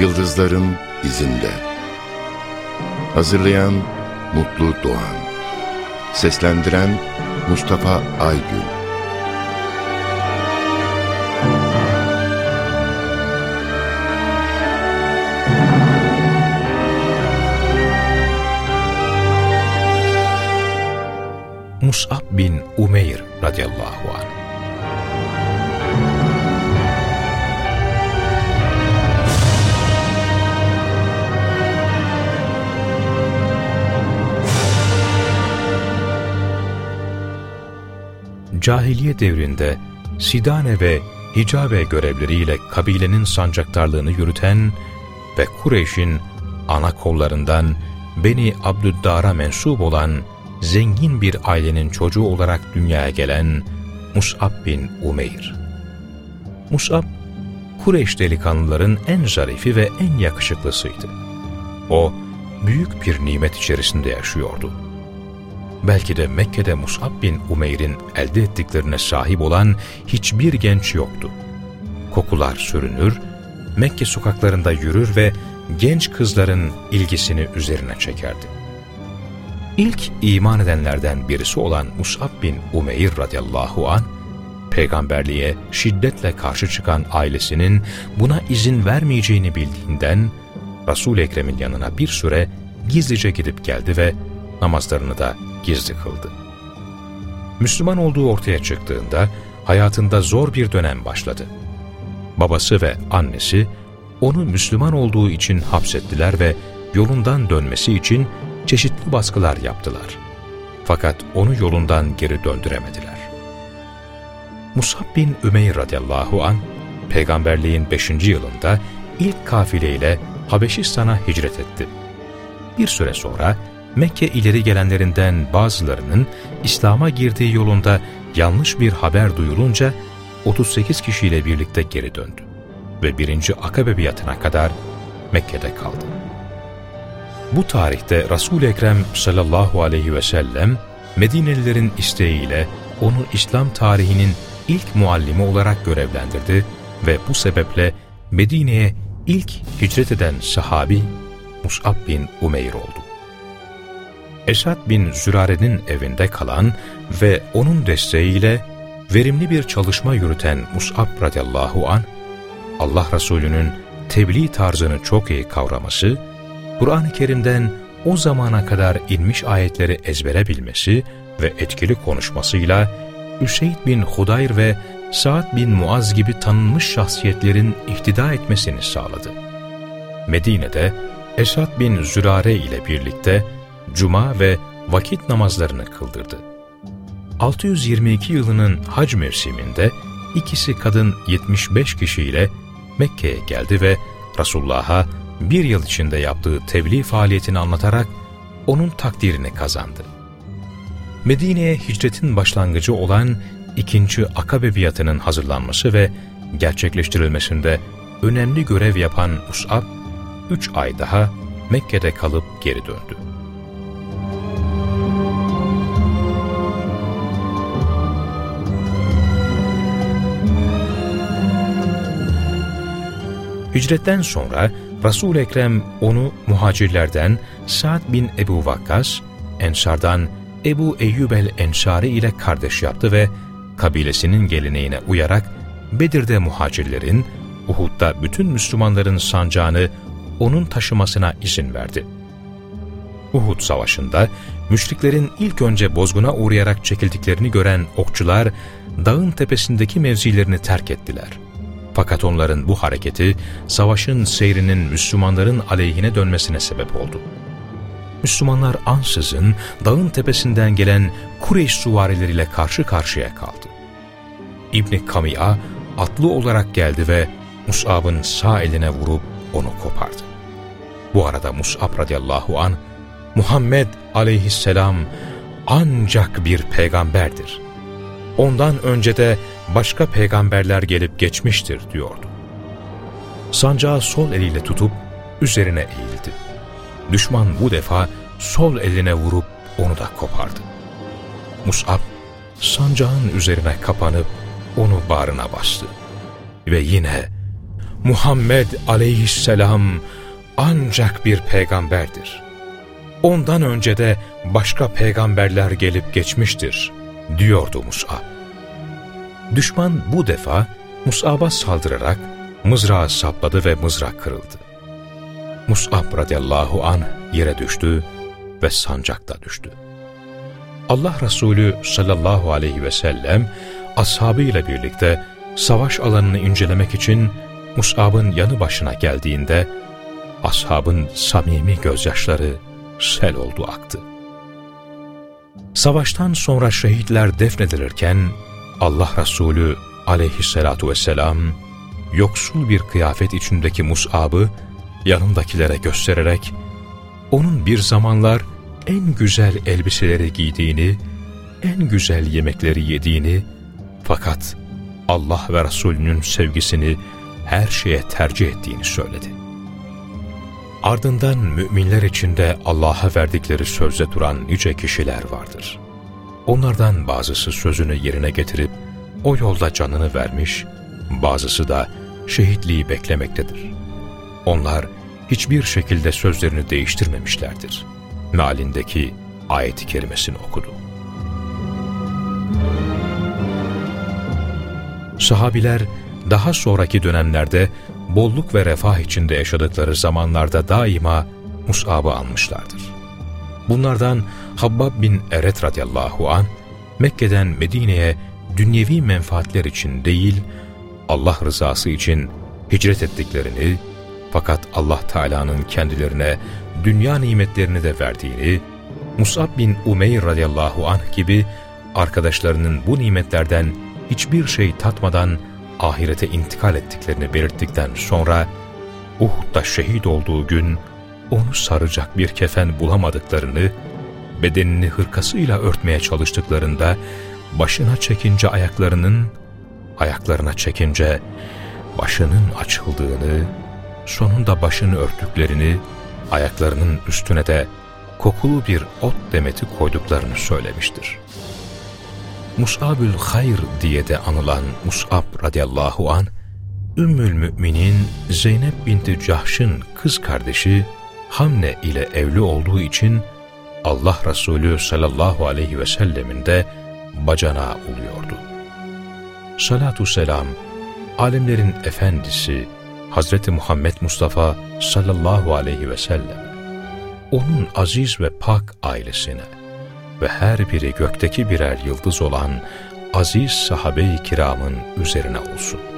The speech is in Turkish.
Yıldızların izinde. Hazırlayan Mutlu Doğan. Seslendiren Mustafa Aygün. Mus'ab bin Umeyr radıyallahu anh Cahiliye devrinde Sidane ve Hicabe görevleriyle kabilenin sancaktarlığını yürüten ve Kureyş'in ana kollarından Beni Abdüddar'a mensup olan zengin bir ailenin çocuğu olarak dünyaya gelen Mus'ab bin Umeyr. Mus'ab, Kureyş delikanlıların en zarifi ve en yakışıklısıydı. O, büyük bir nimet içerisinde yaşıyordu. Belki de Mekke'de Mus'ab bin Umeyr'in elde ettiklerine sahip olan hiçbir genç yoktu. Kokular sürünür, Mekke sokaklarında yürür ve genç kızların ilgisini üzerine çekerdi. İlk iman edenlerden birisi olan Mus'ab bin Umeyr radıyallahu an peygamberliğe şiddetle karşı çıkan ailesinin buna izin vermeyeceğini bildiğinden Resul-i Ekrem'in yanına bir süre gizlice gidip geldi ve namazlarını da gizli kıldı. Müslüman olduğu ortaya çıktığında hayatında zor bir dönem başladı. Babası ve annesi onu Müslüman olduğu için hapsettiler ve yolundan dönmesi için çeşitli baskılar yaptılar. Fakat onu yolundan geri döndüremediler. Musab bin Ümeyr radıyallahu an peygamberliğin 5. yılında ilk kafileyle Habeşistan'a hicret etti. Bir süre sonra Mekke ileri gelenlerinden bazılarının İslam'a girdiği yolunda yanlış bir haber duyulunca 38 kişiyle birlikte geri döndü ve 1. Akabe biatına kadar Mekke'de kaldı. Bu tarihte Resul-i Ekrem sallallahu aleyhi ve sellem Medinelilerin isteğiyle onu İslam tarihinin ilk muallimi olarak görevlendirdi ve bu sebeple Medine'ye ilk hicret eden sahabi Mus'ab bin Umeyr oldu. Esad bin Zürare'nin evinde kalan ve onun desteğiyle verimli bir çalışma yürüten Mus'ab radıyallahu an Allah Resulü'nün tebliğ tarzını çok iyi kavraması, Kur'an-ı Kerim'den o zamana kadar inmiş ayetleri ezbere bilmesi ve etkili konuşmasıyla Üseyd bin Hudayr ve Sa'd bin Muaz gibi tanınmış şahsiyetlerin ihtida etmesini sağladı. Medine'de Esad bin Zürare ile birlikte cuma ve vakit namazlarını kıldırdı. 622 yılının hac mevsiminde ikisi kadın 75 kişiyle Mekke'ye geldi ve Resulullah'a bir yıl içinde yaptığı tebliğ faaliyetini anlatarak onun takdirini kazandı. Medine'ye hicretin başlangıcı olan ikinci Akabe biatının hazırlanması ve gerçekleştirilmesinde önemli görev yapan Mus'ab, üç ay daha Mekke'de kalıp geri döndü. Hicretten sonra resul Ekrem onu muhacirlerden Sa'd bin Ebu Vakkas, Ensardan Ebu Eyyub el-Ensari ile kardeş yaptı ve kabilesinin geleneğine uyarak Bedir'de muhacirlerin, Uhud'da bütün Müslümanların sancağını onun taşımasına izin verdi. Uhud Savaşı'nda müşriklerin ilk önce bozguna uğrayarak çekildiklerini gören okçular dağın tepesindeki mevzilerini terk ettiler. Fakat onların bu hareketi savaşın seyrinin Müslümanların aleyhine dönmesine sebep oldu. Müslümanlar ansızın dağın tepesinden gelen Kureyş suvarileriyle karşı karşıya kaldı. İbni Kami'a atlı olarak geldi ve Mus'ab'ın sağ eline vurup onu kopardı. Bu arada Mus'ab radıyallahu an Muhammed aleyhisselam ancak bir peygamberdir. Ondan önce de başka peygamberler gelip geçmiştir diyordu. Sancağı sol eliyle tutup üzerine eğildi. Düşman bu defa sol eline vurup onu da kopardı. Mus'ab sancağın üzerine kapanıp onu bağrına bastı. Ve yine Muhammed aleyhisselam ancak bir peygamberdir. Ondan önce de başka peygamberler gelip geçmiştir, diyordu Mus'ab. Düşman bu defa Mus'ab'a saldırarak mızrağı sapladı ve mızrak kırıldı. Mus'ab radıyallahu an yere düştü ve sancakta düştü. Allah Resulü sallallahu aleyhi ve sellem ashabıyla birlikte savaş alanını incelemek için Mus'ab'ın yanı başına geldiğinde ashabın samimi gözyaşları sel oldu aktı. Savaştan sonra şehitler defnedilirken Allah Resulü aleyhissalatu vesselam yoksul bir kıyafet içindeki Mus'ab'ı yanındakilere göstererek onun bir zamanlar en güzel elbiseleri giydiğini, en güzel yemekleri yediğini fakat Allah ve Resulünün sevgisini her şeye tercih ettiğini söyledi. Ardından müminler içinde Allah'a verdikleri sözde duran nice kişiler vardır. Onlardan bazısı sözünü yerine getirip o yolda canını vermiş, bazısı da şehitliği beklemektedir. Onlar hiçbir şekilde sözlerini değiştirmemişlerdir. Mealindeki ayet-i kerimesini okudu. Sahabiler daha sonraki dönemlerde bolluk ve refah içinde yaşadıkları zamanlarda daima Mus'ab'ı almışlardır. Bunlardan Habbab bin Eret radıyallahu an Mekke'den Medine'ye dünyevi menfaatler için değil, Allah rızası için hicret ettiklerini, fakat Allah Teala'nın kendilerine dünya nimetlerini de verdiğini, Mus'ab bin Umeyr radıyallahu anh gibi arkadaşlarının bu nimetlerden hiçbir şey tatmadan ahirete intikal ettiklerini belirttikten sonra Uhud'da şehit olduğu gün onu saracak bir kefen bulamadıklarını, bedenini hırkasıyla örtmeye çalıştıklarında başına çekince ayaklarının, ayaklarına çekince başının açıldığını, sonunda başını örttüklerini, ayaklarının üstüne de kokulu bir ot demeti koyduklarını söylemiştir. Mus'abül Hayr diye de anılan Mus'ab radıyallahu an Ümmül Müminin Zeynep binti Cahş'ın kız kardeşi Hamne ile evli olduğu için Allah Resulü sallallahu aleyhi ve sellemin de bacanağı oluyordu. Salatu selam, alemlerin efendisi Hazreti Muhammed Mustafa sallallahu aleyhi ve sellem, onun aziz ve pak ailesine, ve her biri gökteki birer yıldız olan aziz sahabe-i kiramın üzerine olsun.